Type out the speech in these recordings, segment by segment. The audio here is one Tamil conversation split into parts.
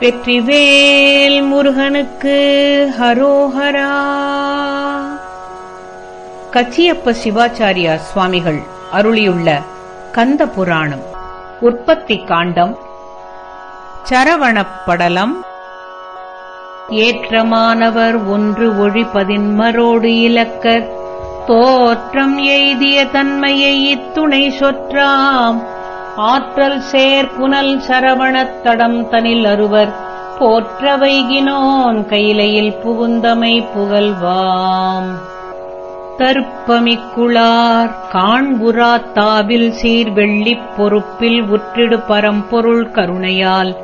வெற்றிவேல் முருகனுக்கு ஹரோஹரா. கச்சியப்ப சிவாச்சாரியா சுவாமிகள் அருளியுள்ள கந்த புராணம் உற்பத்தி காண்டம் சரவணப்படலம். ஏற்றமானவர் ஒன்று ஒழிப்பதின்மரோடு இலக்கர் தோற்றம் எய்திய தன்மையை இத்துணை சொற்றாம். ஆற்றல் சேர் புனல் சரவணத்தடம் தனில் அருவர் போற்ற வைகினோன் கையிலையில் புகுந்தமை புகழ்வாம். தற்பமிக்குளார் காண்புரா தாவில் சீர் வெள்ளிப் பொறுப்பில் உற்றிடு பரம்பொருள் கருணையால்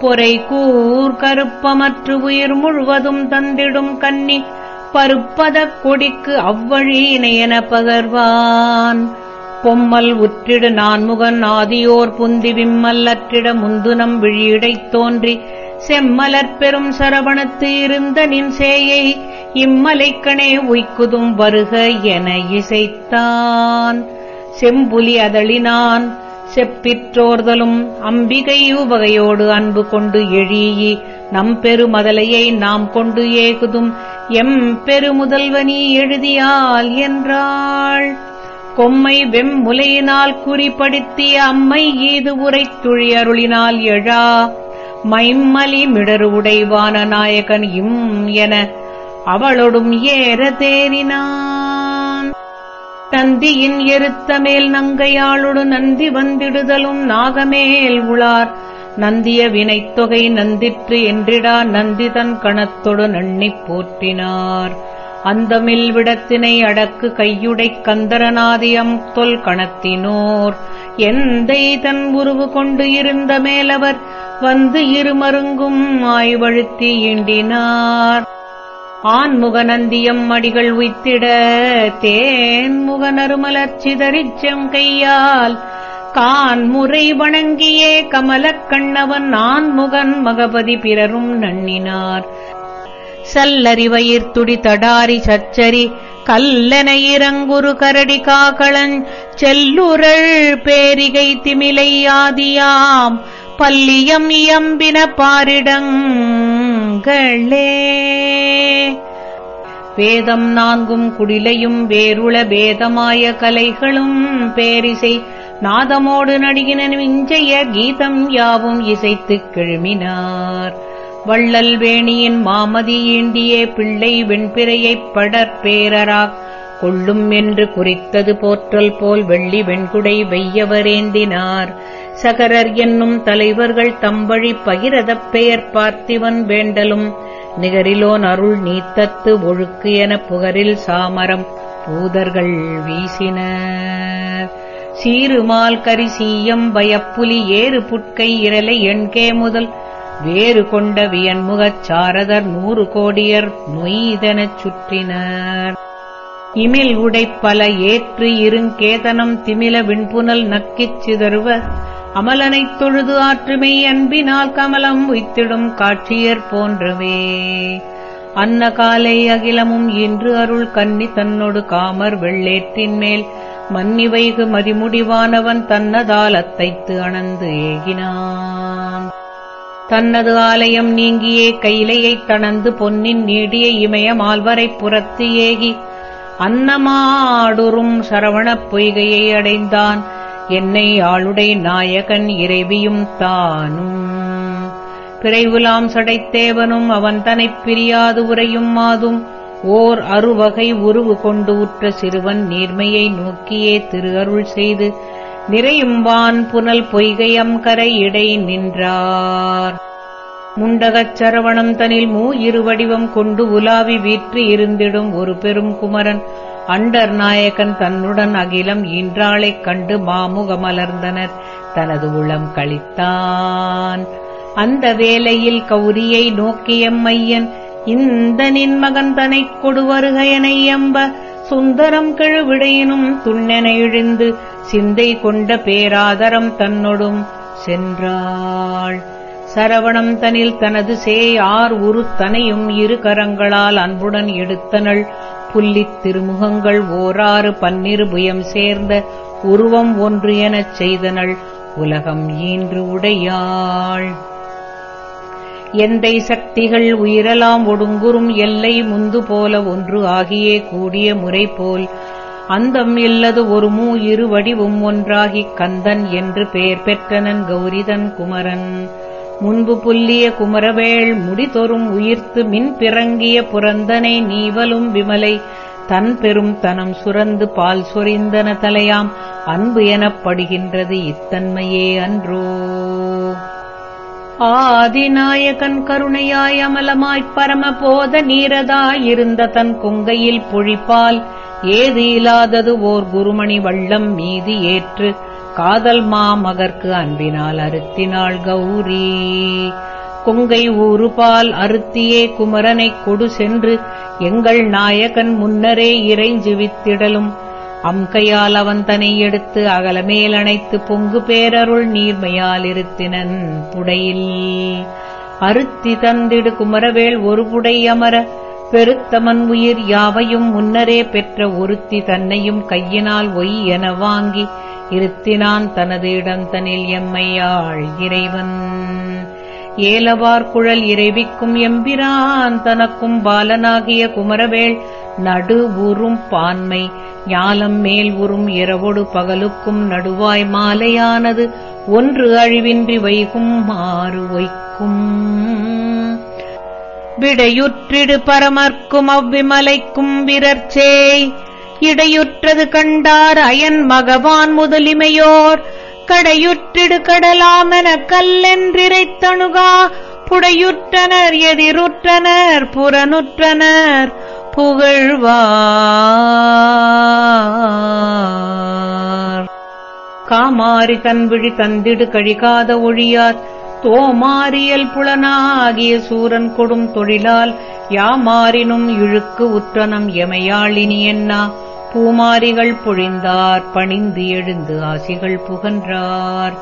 பொறை கூர் கருப்பமற்று உயிர் முழுவதும் தந்திடும் கன்னி பருப்பதக் கொடிக்கு அவ்வழி இணையன பகர்வான். பொம்மல் உற்றிடு நான்முகன் ஆதியோர் புந்தி விம்மல் அற்றிட முந்துனம் விழியிடைத் தோன்றி செம்மலர் பெரும் சரவணத்து இருந்த நின் சேயை இம்மலைக்கணே உய்க்குதும் வருக என இசைத்தான். செம்புலி அதழினான் செப்பிற்றோர்தலும் அம்பிகை உவகையோடு அன்பு கொண்டு எழீயி நம் பெருமதலையை நாம் கொண்டு ஏகுதும் எம் பெருமுதல்வனி எழுதியால் என்றாள். கொம்மை வெம்முலையினால் குறிப்படுத்திய அம்மை ஈது உரைத்துழி அருளினால் எழா. மைம்மலி மிடரு உடைவான நாயகன் இம் என அவளொடும் ஏற தேறினான். தந்தியின் எருத்தமேல் நங்கையாளொடு நந்தி வந்திடுதலும் நாகமேல் உளார் நந்திய வினைத்தொகை நந்திற்று என்றிடா நந்தி தன் கணத்தொடு நண்ணிப் போற்றினார். அந்தமில் விடத்தினை அடக்கு கையுடைக் கந்தரநாதியம் தொல் கணத்தினோர். எந்தை தன் உருவு கொண்டு இருந்த மேலவர் வந்து இருமருங்கும் ஆய்வழுத்தி ஈண்டினார். ஆண்முக நந்தியம் அடிகள் உய்த்திட தேன்முக நறுமலர் சிதறிச் செங்கையால் கான்முறை வணங்கியே கமலக் கண்ணவன் ஆண்முகன் மகபதி பிறரும் நண்ணினார். சல்லறிவயிர் துடி தடாரி சச்சரி கல்லென இறங்குரு கரடி காக்களஞ் செல்லுரள் பேரிகை திமிலை ஆதியாம் பல்லியம் இயம்பின பாரிடங்களே. வேதம் நான்கும் குடிலையும் வேருள வேதமாய கலைகளும் பேரிசை நாதமோடு நடிகினன் விஞ்சைய கீதம் யாவும் இசைத்துக் கிழுமினார். வள்ளல் வேணியின் மாமதி ஈண்டியே பிள்ளை வெண்பிறையைப் படற்பேரராக் கொள்ளும் என்று குறித்தது போற்றல் போல் வெள்ளி வெண்குடை வெய்யவரேந்தினார். சகரர் என்னும் தலைவர்கள் தம்பழி பகிரதப் பெயர் பார்த்திவன் வேண்டலும். நிகரிலோன் அருள் நீத்தத்து ஒழுக்கு என புகரில் சாமரம் பூதர்கள் வீசின. சீருமால் கரிசீயம் பயப்புலி ஏறு புட்கை இரலை எண்கே முதல் வேறு கொண்ட வியன்முகச் சாரதர் நூறு கோடியர் நொய்தெனச் சுற்றினர். இமில் உடைப்பல ஏற்று இருங்கேதனம் திமில விண்புனல் நக்கிச் சிதறுவ அமலனைத் தொழுது ஆற்றுமை அன்பினால் கமலம் உய்த்திடும் காட்சியர் போன்றவே. அன்ன காலை அகிலமும் இன்று அருள் கன்னி தன்னொடு காமர் வெள்ளேற்றின் மேல் மன்னிவைகு மதிமுடிவானவன் தன்னதாலத்தைத்து அணந்து ஏகினான். தன்னது ஆலயம் நீங்கியே கையிலையைத் தணந்து பொன்னின் நீடிய இமய மால்வரைப் புறத்து ஏகி அன்னமாடுறும் சரவணப் பொய்கையை அடைந்தான் என்னை ஆளுடை நாயகன் இறைவியும் தானும். பிறைவுலாம் சடைத்தேவனும் அவன் தனைப் பிரியாது உரையும் மாதும் ஓர் அருவகை உருவு கொண்டு உற்ற சிறுவன் நீர்மையை நோக்கியே திரு அருள் செய்து நிறையும் வான் புனல் பொய்கையம் கரை இடை நின்றார். முண்டகச் சரவணம் தனில் மூ இருவடிவம் கொண்டு உலாவி வீற்று இருந்திடும் ஒரு பெரும் குமரன். அண்டர் நாயகன் தன்னுடன் அகிலம் ஈன்றாளைக் கண்டு மாமுகமலர்ந்தனர் தனது உளம் கழித்தான். அந்த வேளையில் கௌரியை நோக்கியம்மையன் இந்த நின் மகன் தனைக் கொடுவருகையனை எம்ப சுந்தரம் கெழுவிடையினும் துண்ணென இழிந்து சிந்தை கொண்ட பேராதரம் தன்னொடும் சென்றாள். சரவணம் தனில் தனது சேயார் ஆர் உரு தனையும் இரு கரங்களால் அன்புடன் எடுத்தனள். புல்லித் திருமுகங்கள் ஓராறு பன்னிரு புயம் சேர்ந்த உருவம் ஒன்று எனச் செய்தனள். உலகம் ஈன்று உடையாள். எந்தை சக்திகள் உயிரலாம் ஒடுங்குறும் எல்லை முந்து போல ஒன்று ஆகியே கூடிய முறை போல் அந்தம் இல்லது ஒரு மூ இரு வடிவும் ஒன்றாகிக் கந்தன் என்று பெயர் பெற்றனன் கௌரிதன் குமரன். முன்பு புல்லிய குமரவேள் முடிதொறும் உயிர்த்து மின் பிறங்கிய புரந்தனை நீவலும் விமலை. தன் பெரும் தனம் சுரந்து பால் சொரிந்தன தலையாம் அன்பு எனப்படுகின்றது இத்தன்மையே அன்றோ. ஆதிநாயகன் கருணையாய் அமலமாய்ப் பரமபோத நீரதாயிருந்த தன் கொங்கையில் பொழிப்பால் ஏது இல்லாதது ஓர் குருமணி வள்ளம் மீதி ஏற்று காதல் மாமகர்க்கு அன்பினால் அறுத்தினாள் கௌரி. கொங்கை ஊறுபால் அறுத்தியே குமரனைக் கொடு சென்று எங்கள் நாயகன் முன்னரே இறைஞ்சுவித்திடலும் அம்கையால் அவன் தனை எடுத்து அகலமேல் அணைத்து பொங்கு பேரருள் நீர்மையால் இருத்தினன் புடையில். அறுத்தி தந்திடு குமரவேள் ஒரு புடை அமர பெருத்தமன் உயிர் யாவையும் முன்னரே பெற்ற ஒருத்தி தன்னையும் கையினால் ஒய் என வாங்கி இருத்தினான் தனது இடந்தனில் எம்மையாள் இறைவன். ஏலவார் குழல் இறைவிக்கும் எம்பிரான் தனக்கும் பாலனாகிய குமரவேள் நடு உறும் பான்மை ஞாலம் மேல் உறும் இரவொடு பகலுக்கும் நடுவாய் மாலையானது ஒன்று அழிவின்றி வைகும் மாறு வைக்கும் விடையுற்றிடு பரமர்க்கும் அவ்விமலைக்கும் விரர்ச்சேய் இடையுற்றது கண்டார் அயன் மகவான் முதலிமையோர். கடையுற்றிடு கடலாமென கல்லென்றிரைத்தணுகா. புடையுற்றனர் எதிருற்றனர் புறனுற்றனர் புகழ்வார். காமாரி தன்விழி தந்திடு கழிகாத ஒழியார். தோமாரியல் புலனாகிய சூரன் கொடும் தொழிலால் யாமாறினும் இழுக்கு உற்றனம் எமையாளினி என்னா? பூமாரிகள் பொழிந்தார் பணிந்து எழுந்து ஆசிகள் புகன்றார்.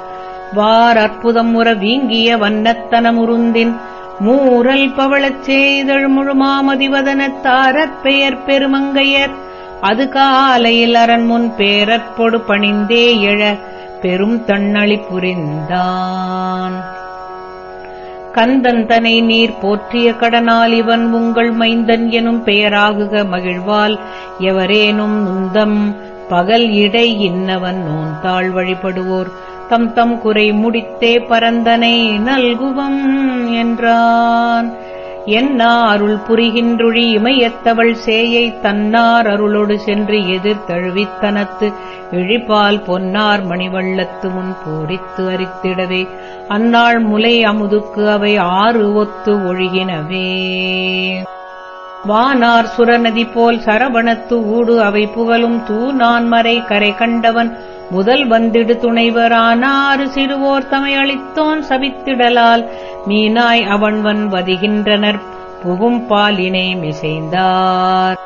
வார் அற்புதம் உற வீங்கிய வண்ணத்தனமுருந்தின் மூரல் பவளச் செய்தழ் முழுமாமதிவதனத்தாரற் பெயர் பெருமங்கையர். அது காலையில் அரண்முன் பேரற்பொடு பணிந்தே எழ பெரும் தன்னளி புரிந்தான். கந்தந்தனை நீர் போற்றிய கடனால் இவன் உங்கள் மைந்தன் எனும் பெயராகுக மகிழ்வால் எவரேனும் நுந்தம் பகல் இடை இன்னவன் நோன்தாள் வழிபடுவோர். தம் தம் குறை முடித்தே பரந்தனை நல்குவம் என்றான். என்னா அருள் புரிகின்றொழி இமையத்தவள் சேயை தன்னார் அருளோடு சென்று எதிர்த்தழுவித்தனத்து இழிப்பால் பொன்னார் மணிவள்ளத்து முன் பூரித்து அரித்திடவே. அந்நாள் முலை அமுதுக்கு அவை ஆறு ஒத்து ஒழுகினவே. வானார் சுரநதி போல் சரவணத்து ஊடு அவை புகழும் தூ நான்மறை கரை கண்டவன். முதல் வந்திடு துணைவரானாறு சிறுவோர் தமை அளித்தோன் சபித்திடலால். மீனாய் அவன்வன் வதிகின்றனர். புகும் பாலினை மிசைந்தார்.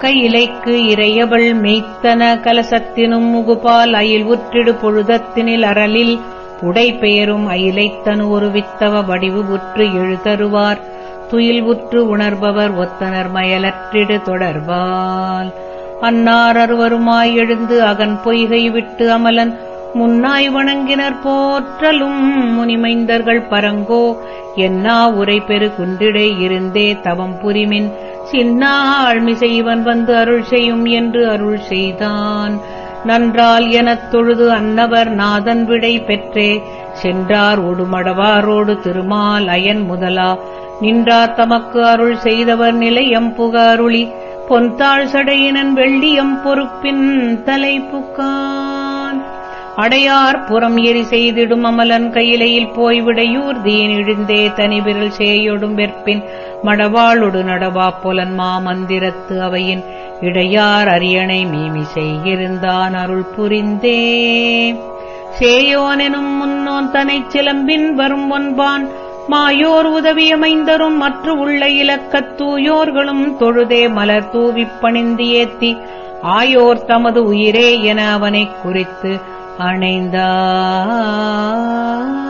கையிலைக்கு இறையவள் மெய்த்தன கலசத்தினும் முகுபால் அயில் உற்றிடு பொழுதத்தினில் அரலில் உடை பெயரும் அயிலைத்தனு ஒரு வித்தவ வடிவு உற்று எழுதருவார் துயில் உற்று உணர்பவர் ஒத்தனர் மயலற்றிடு தொடர்பால். அன்னார் அருவருமாய் எழுந்து அகன் பொய்கை விட்டு அமலன் முன்னாய் வணங்கினர் போற்றலும் முனிமைந்தர்கள் பரங்கோ. என்னா உரை பெரு குன்றிடை இருந்தே தவம் புரிமின். சின்னாள் செய்வன் வந்து அருள் செய்யும் என்று அருள் செய்தான். நன்றால் எனத் தொழுது அன்னவர் நாதன் விடை பெற்றே. சென்றார் ஒடுமடவாரோடு திருமால் அயன் முதலா. நின்றார் தமக்கு அருள் செய்தவர் நிலையம் புக அருளி பொன்தாள் சடையினன் வெள்ளியம் பொறுப்பின் தலை புக்கான் அடையார் புறம் எரி செய்திடும் அமலன் கையிலையில் போய்விடையூர். தீன் இழிந்தே தனிவிரல் சேயொடும் வெற்பின். மடவாளொடு நடவா புலன் மாமந்திரத்து அவையின். இடையார் அரியணை மீமி செய்கிருந்தான் அருள் புரிந்தே. சேயோனெனும் முன்னோன் தனைச் சிலம்பின் வரும் ஒன்பான். மாயோர் உதவியமைந்தரும் மற்ற உள்ள இலக்கத் தூயோர்களும் தொழுதே மலர் தூவிப் பணிந்து ஏத்தி ஆயோர் தமது உயிரே என அவனைக் குறித்து அணைந்தார்.